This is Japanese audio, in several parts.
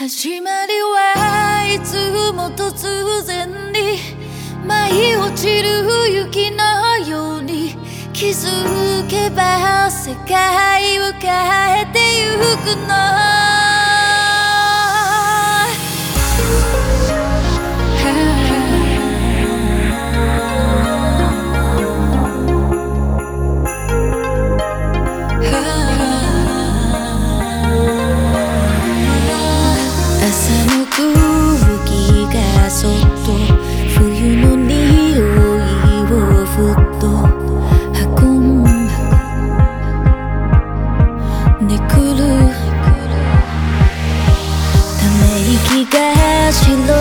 始まりはいつも突然に舞い落ちる雪のように気づけば世界を変えてゆくの寒く吹きが冬の匂いをふっと運んでくる。ため息が白い。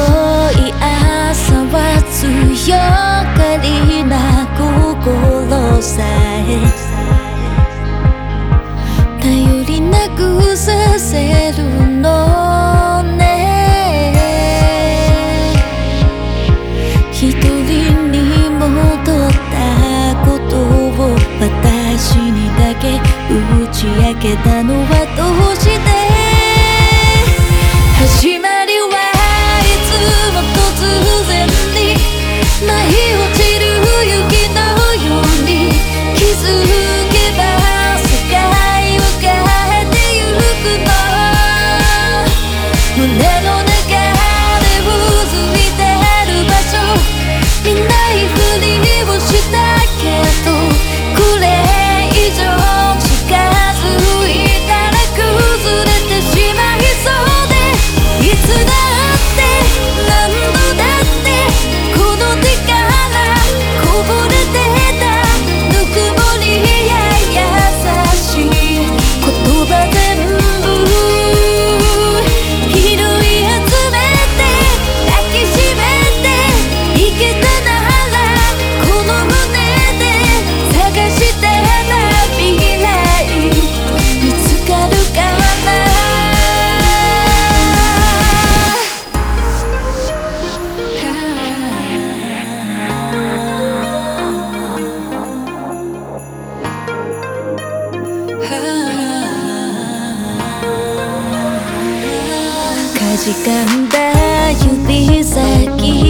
時間だ指先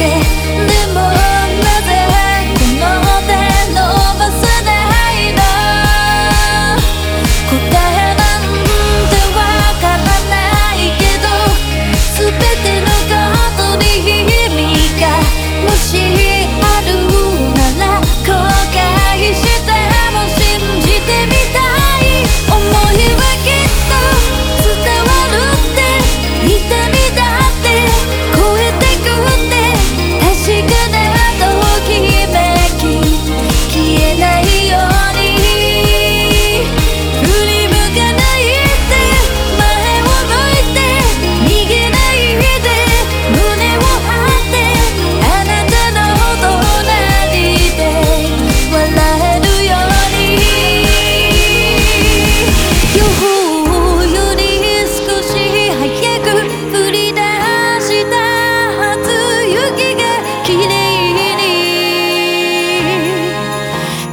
get me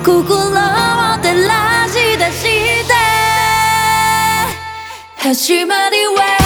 心を照らし出して始まりは